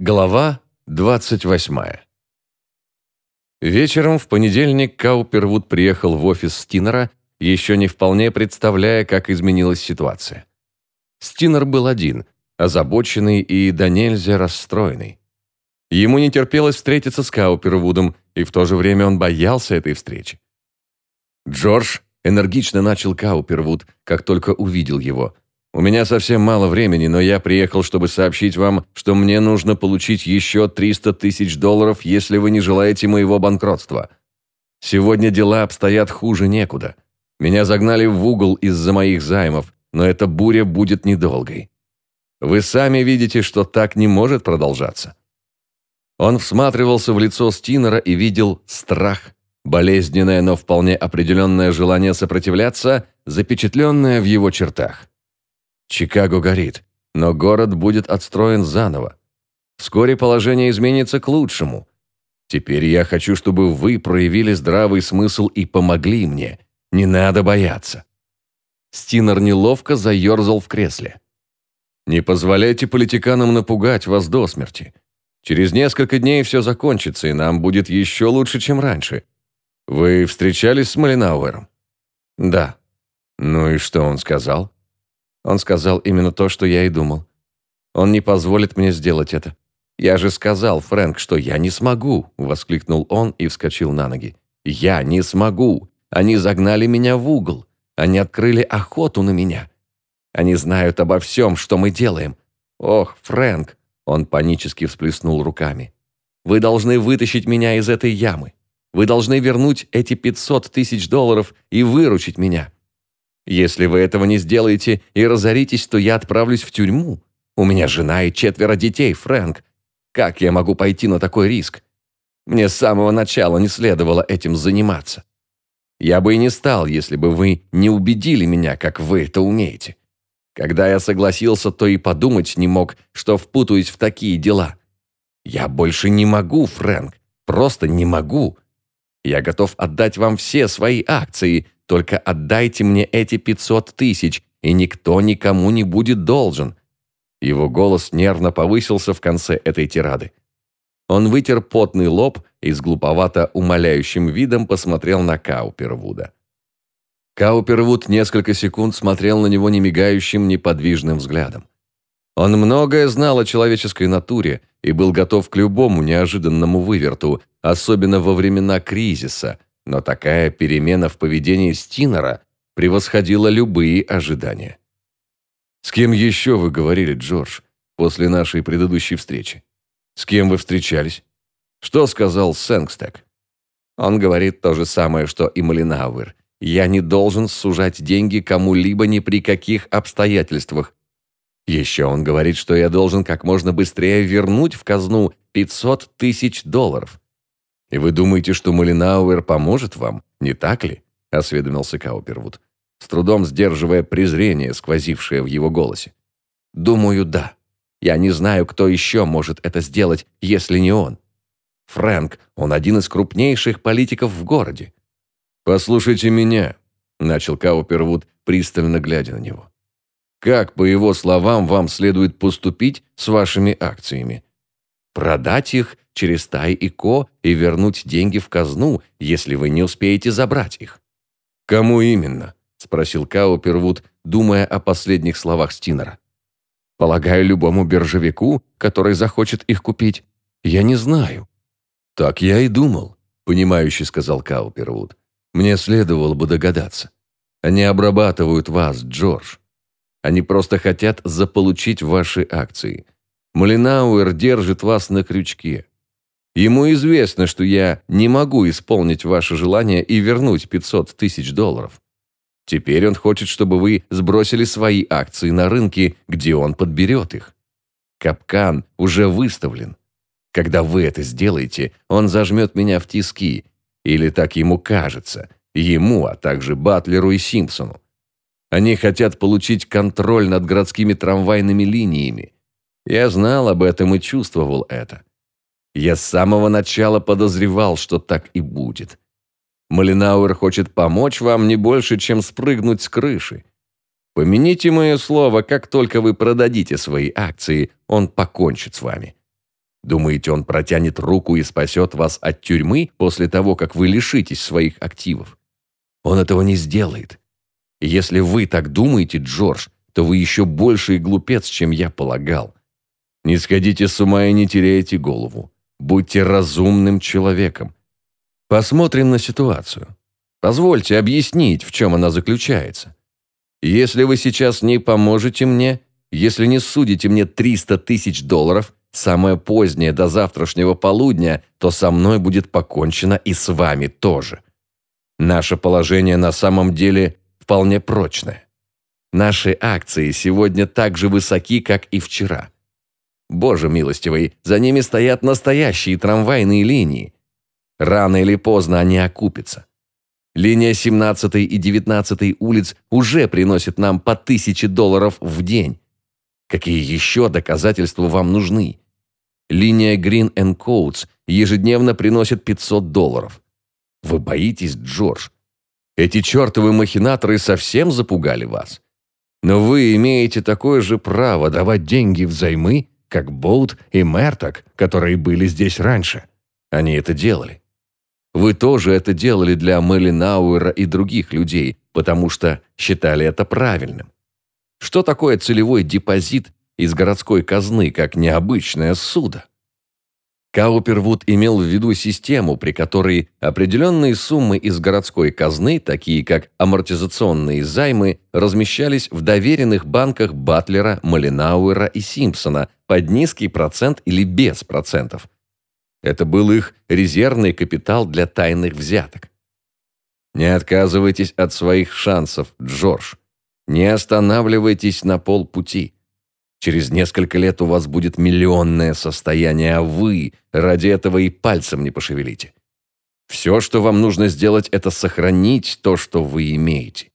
Глава 28. Вечером в понедельник Каупервуд приехал в офис Стинера, еще не вполне представляя, как изменилась ситуация. Стинер был один, озабоченный и до нельзя расстроенный. Ему не терпелось встретиться с Каупервудом, и в то же время он боялся этой встречи. Джордж энергично начал Каупервуд, как только увидел его – у меня совсем мало времени, но я приехал, чтобы сообщить вам, что мне нужно получить еще 300 тысяч долларов, если вы не желаете моего банкротства. Сегодня дела обстоят хуже некуда. Меня загнали в угол из-за моих займов, но эта буря будет недолгой. Вы сами видите, что так не может продолжаться. Он всматривался в лицо Стинера и видел страх, болезненное, но вполне определенное желание сопротивляться, запечатленное в его чертах. Чикаго горит, но город будет отстроен заново. Вскоре положение изменится к лучшему. Теперь я хочу, чтобы вы проявили здравый смысл и помогли мне. Не надо бояться». Стинер неловко заерзал в кресле. «Не позволяйте политиканам напугать вас до смерти. Через несколько дней все закончится, и нам будет еще лучше, чем раньше. Вы встречались с Малинауэром?» «Да». «Ну и что он сказал?» Он сказал именно то, что я и думал. Он не позволит мне сделать это. «Я же сказал, Фрэнк, что я не смогу!» – воскликнул он и вскочил на ноги. «Я не смогу! Они загнали меня в угол! Они открыли охоту на меня! Они знают обо всем, что мы делаем! Ох, Фрэнк!» – он панически всплеснул руками. «Вы должны вытащить меня из этой ямы! Вы должны вернуть эти 500 тысяч долларов и выручить меня!» Если вы этого не сделаете и разоритесь, то я отправлюсь в тюрьму. У меня жена и четверо детей, Фрэнк. Как я могу пойти на такой риск? Мне с самого начала не следовало этим заниматься. Я бы и не стал, если бы вы не убедили меня, как вы это умеете. Когда я согласился, то и подумать не мог, что впутаюсь в такие дела. Я больше не могу, Фрэнк, просто не могу. Я готов отдать вам все свои акции, только отдайте мне эти 500 тысяч, и никто никому не будет должен». Его голос нервно повысился в конце этой тирады. Он вытер потный лоб и с глуповато умоляющим видом посмотрел на Каупервуда. Каупервуд несколько секунд смотрел на него немигающим, неподвижным взглядом. Он многое знал о человеческой натуре и был готов к любому неожиданному выверту, особенно во времена кризиса – но такая перемена в поведении Стинера превосходила любые ожидания. «С кем еще вы говорили, Джордж, после нашей предыдущей встречи? С кем вы встречались? Что сказал Сэнгстек?» Он говорит то же самое, что и Малинауэр. «Я не должен сужать деньги кому-либо ни при каких обстоятельствах. Еще он говорит, что я должен как можно быстрее вернуть в казну 500 тысяч долларов. «И вы думаете, что Малинауэр поможет вам, не так ли?» – осведомился Каупервуд, с трудом сдерживая презрение, сквозившее в его голосе. «Думаю, да. Я не знаю, кто еще может это сделать, если не он. Фрэнк, он один из крупнейших политиков в городе». «Послушайте меня», – начал Каупервуд, пристально глядя на него. «Как, по его словам, вам следует поступить с вашими акциями? Продать их через Тай и Ко и вернуть деньги в казну, если вы не успеете забрать их». «Кому именно?» – спросил Каупервуд, думая о последних словах Стинера. «Полагаю, любому биржевику, который захочет их купить. Я не знаю». «Так я и думал», – понимающе сказал Каупервуд. «Мне следовало бы догадаться. Они обрабатывают вас, Джордж. Они просто хотят заполучить ваши акции. Малинауэр держит вас на крючке. Ему известно, что я не могу исполнить ваше желание и вернуть 500 тысяч долларов. Теперь он хочет, чтобы вы сбросили свои акции на рынке, где он подберет их. Капкан уже выставлен. Когда вы это сделаете, он зажмет меня в тиски. Или так ему кажется. Ему, а также Батлеру и Симпсону. Они хотят получить контроль над городскими трамвайными линиями. Я знал об этом и чувствовал это. Я с самого начала подозревал, что так и будет. Малинауэр хочет помочь вам не больше, чем спрыгнуть с крыши. Помяните мое слово, как только вы продадите свои акции, он покончит с вами. Думаете, он протянет руку и спасет вас от тюрьмы после того, как вы лишитесь своих активов? Он этого не сделает. И если вы так думаете, Джордж, то вы еще больший глупец, чем я полагал. Не сходите с ума и не теряйте голову. Будьте разумным человеком. Посмотрим на ситуацию. Позвольте объяснить, в чем она заключается. Если вы сейчас не поможете мне, если не судите мне 300 тысяч долларов, самое позднее до завтрашнего полудня, то со мной будет покончено и с вами тоже. Наше положение на самом деле вполне прочное. Наши акции сегодня так же высоки, как и вчера. Боже милостивый, за ними стоят настоящие трамвайные линии. Рано или поздно они окупятся. Линия 17 и 19 улиц уже приносит нам по тысяче долларов в день. Какие еще доказательства вам нужны? Линия Green Coats ежедневно приносит 500 долларов. Вы боитесь, Джордж? Эти чертовы махинаторы совсем запугали вас. Но вы имеете такое же право давать деньги взаймы, как Болт и Мерток, которые были здесь раньше. Они это делали. Вы тоже это делали для Мелинауэра и других людей, потому что считали это правильным. Что такое целевой депозит из городской казны, как необычное судо? Каупервуд имел в виду систему, при которой определенные суммы из городской казны, такие как амортизационные займы, размещались в доверенных банках Батлера, Малинауэра и Симпсона под низкий процент или без процентов. Это был их резервный капитал для тайных взяток. Не отказывайтесь от своих шансов, Джордж. Не останавливайтесь на полпути. Через несколько лет у вас будет миллионное состояние, а вы ради этого и пальцем не пошевелите. Все, что вам нужно сделать, это сохранить то, что вы имеете.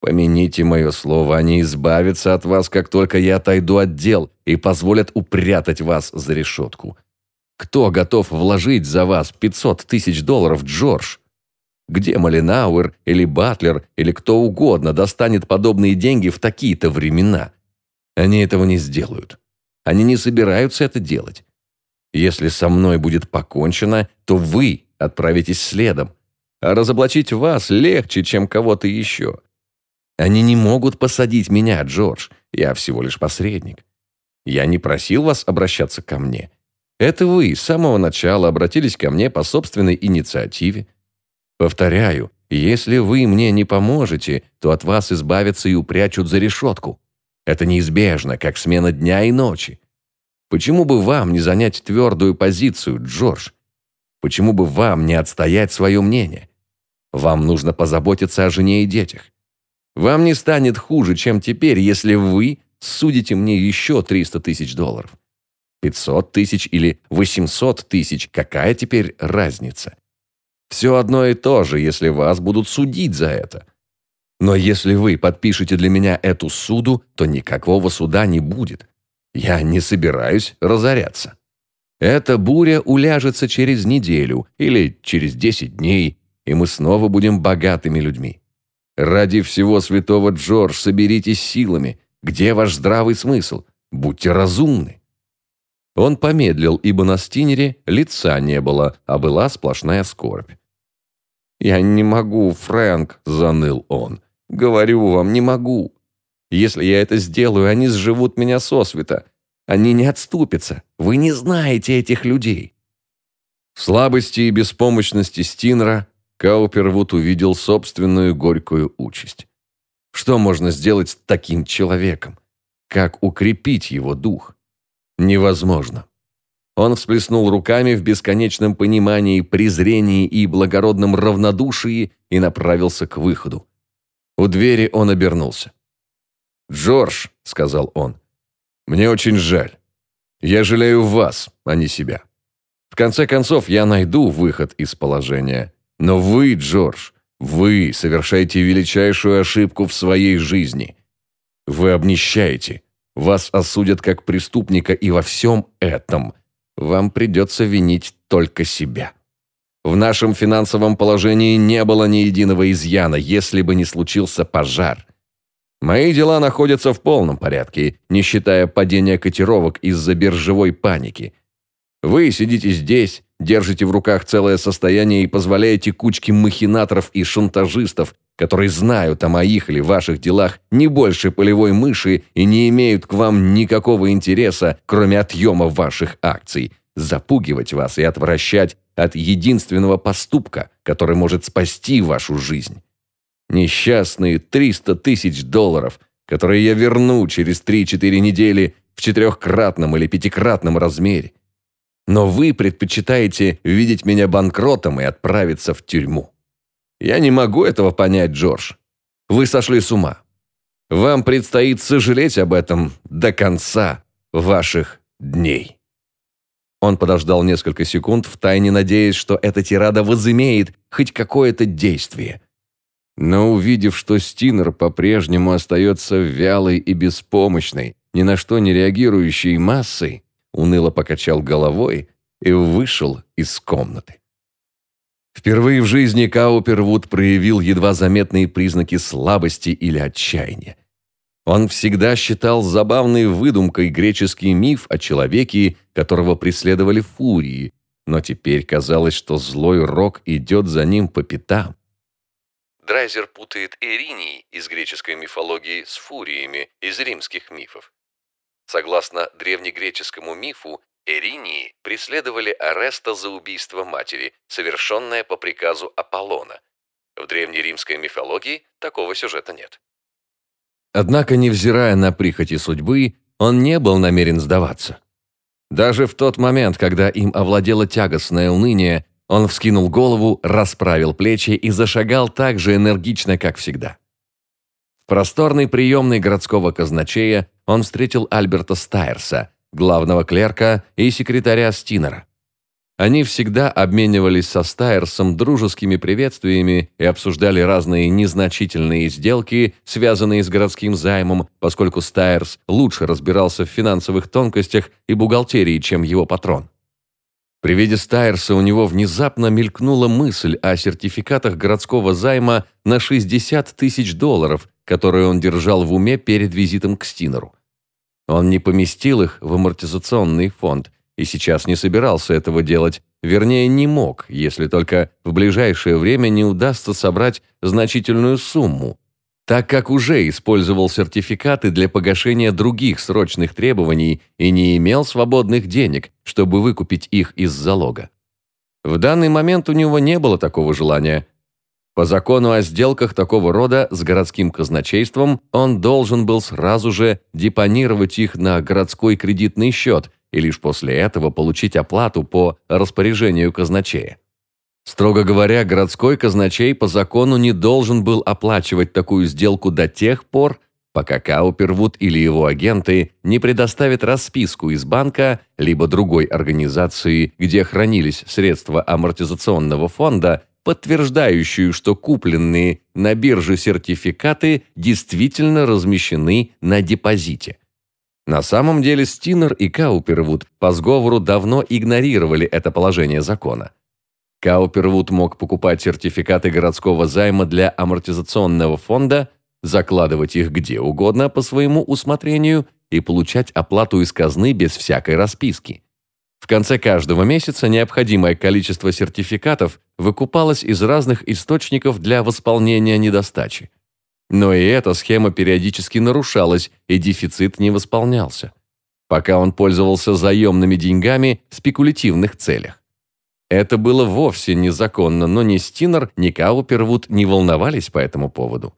Помяните мое слово, они избавятся от вас, как только я отойду от дел и позволят упрятать вас за решетку. Кто готов вложить за вас 500 тысяч долларов, Джордж? Где Малинауэр или Батлер или кто угодно достанет подобные деньги в такие-то времена? Они этого не сделают. Они не собираются это делать. Если со мной будет покончено, то вы отправитесь следом. А разоблачить вас легче, чем кого-то еще. Они не могут посадить меня, Джордж. Я всего лишь посредник. Я не просил вас обращаться ко мне. Это вы с самого начала обратились ко мне по собственной инициативе. Повторяю, если вы мне не поможете, то от вас избавятся и упрячут за решетку. Это неизбежно, как смена дня и ночи. Почему бы вам не занять твердую позицию, Джордж? Почему бы вам не отстоять свое мнение? Вам нужно позаботиться о жене и детях. Вам не станет хуже, чем теперь, если вы судите мне еще 300 тысяч долларов. 500 тысяч или 800 тысяч, какая теперь разница? Все одно и то же, если вас будут судить за это. Но если вы подпишете для меня эту суду, то никакого суда не будет. Я не собираюсь разоряться. Эта буря уляжется через неделю или через 10 дней, и мы снова будем богатыми людьми. Ради всего святого Джордж, соберитесь силами. Где ваш здравый смысл? Будьте разумны. Он помедлил, ибо на Стинере лица не было, а была сплошная скорбь. «Я не могу, Фрэнк», — заныл он. Говорю вам, не могу. Если я это сделаю, они сживут меня сосвета. Они не отступятся. Вы не знаете этих людей». В слабости и беспомощности Стинера Каупервуд увидел собственную горькую участь. Что можно сделать с таким человеком? Как укрепить его дух? Невозможно. Он всплеснул руками в бесконечном понимании, презрении и благородном равнодушии и направился к выходу. У двери он обернулся. «Джордж», — сказал он, — «мне очень жаль. Я жалею вас, а не себя. В конце концов, я найду выход из положения. Но вы, Джордж, вы совершаете величайшую ошибку в своей жизни. Вы обнищаете. Вас осудят как преступника, и во всем этом вам придется винить только себя». В нашем финансовом положении не было ни единого изъяна, если бы не случился пожар. Мои дела находятся в полном порядке, не считая падения котировок из-за биржевой паники. Вы сидите здесь, держите в руках целое состояние и позволяете кучке махинаторов и шантажистов, которые знают о моих или ваших делах не больше полевой мыши и не имеют к вам никакого интереса, кроме отъема ваших акций, запугивать вас и отвращать от единственного поступка, который может спасти вашу жизнь. Несчастные 300 тысяч долларов, которые я верну через 3-4 недели в четырехкратном или пятикратном размере. Но вы предпочитаете видеть меня банкротом и отправиться в тюрьму. Я не могу этого понять, Джордж. Вы сошли с ума. Вам предстоит сожалеть об этом до конца ваших дней. Он подождал несколько секунд, втайне надеясь, что эта тирада возымеет хоть какое-то действие. Но увидев, что Стинер по-прежнему остается вялой и беспомощной, ни на что не реагирующей массой, уныло покачал головой и вышел из комнаты. Впервые в жизни Каупервуд проявил едва заметные признаки слабости или отчаяния. Он всегда считал забавной выдумкой греческий миф о человеке, которого преследовали фурии, но теперь казалось, что злой рок идет за ним по пятам. Драйзер путает Эринии из греческой мифологии с фуриями из римских мифов. Согласно древнегреческому мифу, Эринии преследовали Ареста за убийство матери, совершенное по приказу Аполлона. В древнеримской мифологии такого сюжета нет. Однако, невзирая на прихоти судьбы, он не был намерен сдаваться. Даже в тот момент, когда им овладело тягостное уныние, он вскинул голову, расправил плечи и зашагал так же энергично, как всегда. В просторной приемной городского казначея он встретил Альберта Стайерса, главного клерка и секретаря Стинера. Они всегда обменивались со Стайерсом дружескими приветствиями и обсуждали разные незначительные сделки, связанные с городским займом, поскольку Стайерс лучше разбирался в финансовых тонкостях и бухгалтерии, чем его патрон. При виде Стайерса у него внезапно мелькнула мысль о сертификатах городского займа на 60 тысяч долларов, которые он держал в уме перед визитом к Стинеру. Он не поместил их в амортизационный фонд – и сейчас не собирался этого делать, вернее, не мог, если только в ближайшее время не удастся собрать значительную сумму, так как уже использовал сертификаты для погашения других срочных требований и не имел свободных денег, чтобы выкупить их из залога. В данный момент у него не было такого желания. По закону о сделках такого рода с городским казначейством он должен был сразу же депонировать их на городской кредитный счет – и лишь после этого получить оплату по распоряжению казначея. Строго говоря, городской казначей по закону не должен был оплачивать такую сделку до тех пор, пока Каупервуд или его агенты не предоставят расписку из банка либо другой организации, где хранились средства амортизационного фонда, подтверждающую, что купленные на бирже сертификаты действительно размещены на депозите. На самом деле Стинер и Каупервуд по сговору давно игнорировали это положение закона. Каупервуд мог покупать сертификаты городского займа для амортизационного фонда, закладывать их где угодно по своему усмотрению и получать оплату из казны без всякой расписки. В конце каждого месяца необходимое количество сертификатов выкупалось из разных источников для восполнения недостачи. Но и эта схема периодически нарушалась, и дефицит не восполнялся, пока он пользовался заемными деньгами в спекулятивных целях. Это было вовсе незаконно, но ни Стинер, ни Каупервуд не волновались по этому поводу.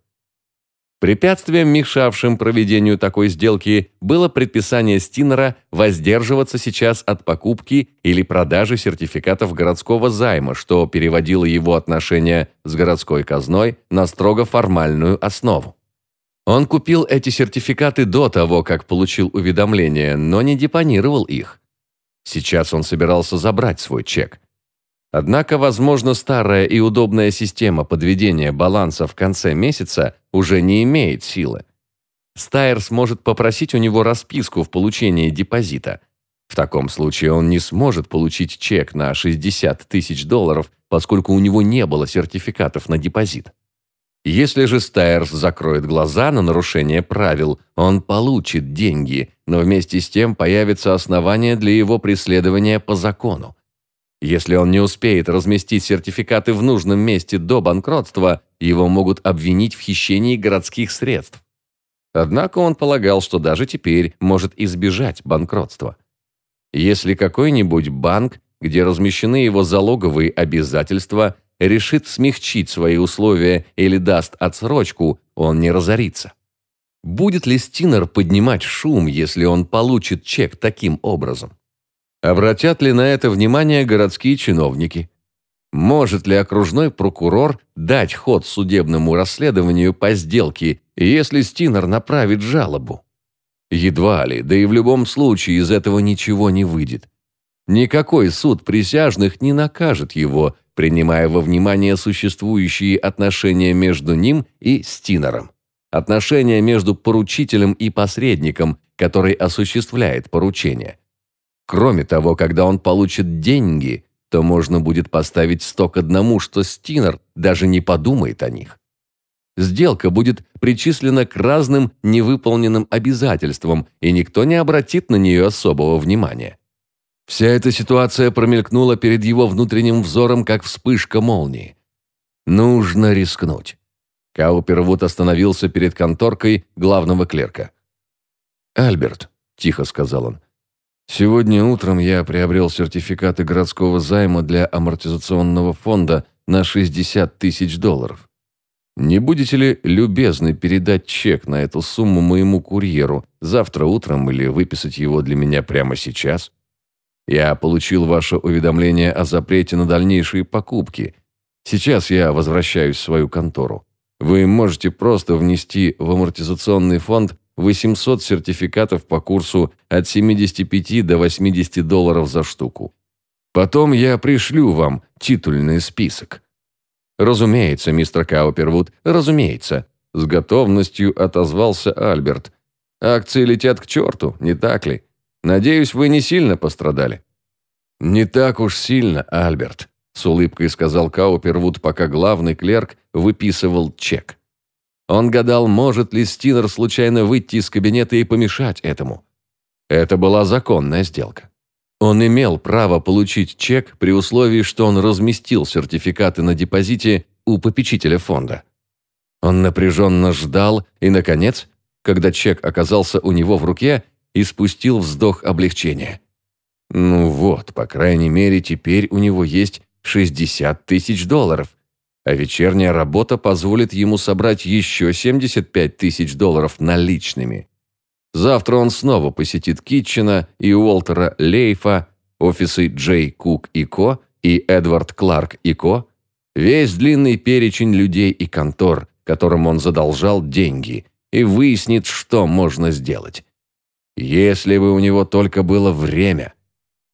Препятствием, мешавшим проведению такой сделки, было предписание Стинера воздерживаться сейчас от покупки или продажи сертификатов городского займа, что переводило его отношения с городской казной на строго формальную основу. Он купил эти сертификаты до того, как получил уведомление, но не депонировал их. Сейчас он собирался забрать свой чек. Однако, возможно, старая и удобная система подведения баланса в конце месяца уже не имеет силы. Стайер сможет попросить у него расписку в получении депозита. В таком случае он не сможет получить чек на 60 тысяч долларов, поскольку у него не было сертификатов на депозит. Если же Стайерс закроет глаза на нарушение правил, он получит деньги, но вместе с тем появится основание для его преследования по закону. Если он не успеет разместить сертификаты в нужном месте до банкротства, его могут обвинить в хищении городских средств. Однако он полагал, что даже теперь может избежать банкротства. Если какой-нибудь банк, где размещены его залоговые обязательства, решит смягчить свои условия или даст отсрочку, он не разорится. Будет ли Стинер поднимать шум, если он получит чек таким образом? Обратят ли на это внимание городские чиновники? Может ли окружной прокурор дать ход судебному расследованию по сделке, если Стинер направит жалобу? Едва ли, да и в любом случае из этого ничего не выйдет. Никакой суд присяжных не накажет его, принимая во внимание существующие отношения между ним и Стинером. Отношения между поручителем и посредником, который осуществляет поручение. Кроме того, когда он получит деньги, то можно будет поставить сто к одному, что Стинер даже не подумает о них. Сделка будет причислена к разным невыполненным обязательствам, и никто не обратит на нее особого внимания. Вся эта ситуация промелькнула перед его внутренним взором, как вспышка молнии. Нужно рискнуть. Каупервуд остановился перед конторкой главного клерка. «Альберт», – тихо сказал он, – «сегодня утром я приобрел сертификаты городского займа для амортизационного фонда на 60 тысяч долларов. Не будете ли любезны передать чек на эту сумму моему курьеру завтра утром или выписать его для меня прямо сейчас?» Я получил ваше уведомление о запрете на дальнейшие покупки. Сейчас я возвращаюсь в свою контору. Вы можете просто внести в амортизационный фонд 800 сертификатов по курсу от 75 до 80 долларов за штуку. Потом я пришлю вам титульный список. Разумеется, мистер Каупервуд, разумеется, с готовностью отозвался Альберт. Акции летят к черту, не так ли? Надеюсь, вы не сильно пострадали». «Не так уж сильно, Альберт», – с улыбкой сказал Каупервуд, пока главный клерк выписывал чек. Он гадал, может ли Стинер случайно выйти из кабинета и помешать этому. Это была законная сделка. Он имел право получить чек при условии, что он разместил сертификаты на депозите у попечителя фонда. Он напряженно ждал и, наконец, когда чек оказался у него в руке, и спустил вздох облегчения. Ну вот, по крайней мере, теперь у него есть 60 тысяч долларов, а вечерняя работа позволит ему собрать еще 75 тысяч долларов наличными. Завтра он снова посетит Китчена и Уолтера Лейфа, офисы Джей Кук и Ко и Эдвард Кларк и Ко, весь длинный перечень людей и контор, которым он задолжал деньги, и выяснит, что можно сделать. Если бы у него только было время,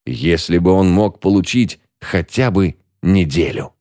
если бы он мог получить хотя бы неделю.